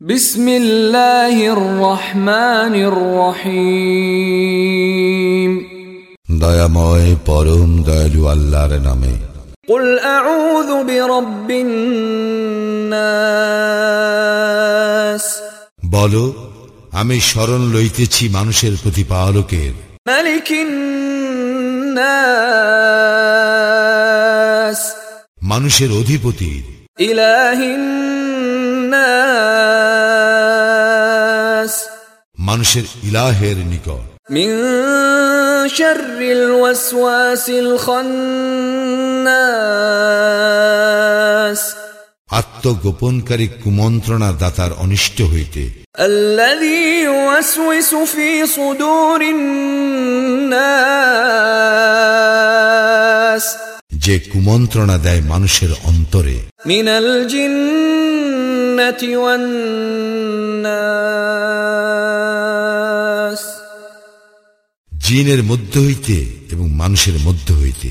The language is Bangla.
بسم الله الرحمن الرحيم দয়াময় পরম দয়ালু আল্লাহর নামে قل أعوذ برب الناس বলো আমি স্মরণ লইতেছি মানুষের প্রতিপালকের ملك الناس মানুষের অধিপতির إله মানুষের ইলাহের নিকট। আত্মগোপনকারী কুমন্ত্রণা দাতার অনিষ্ট হইতে। যে কুমন্ত্রণা দেয় মানুষের অন্তরে। মিনাল জিন্নাতি ওয়ান্নাস। জিনের মধ্য হইতে এবং মানুষের মধ্য হইতে।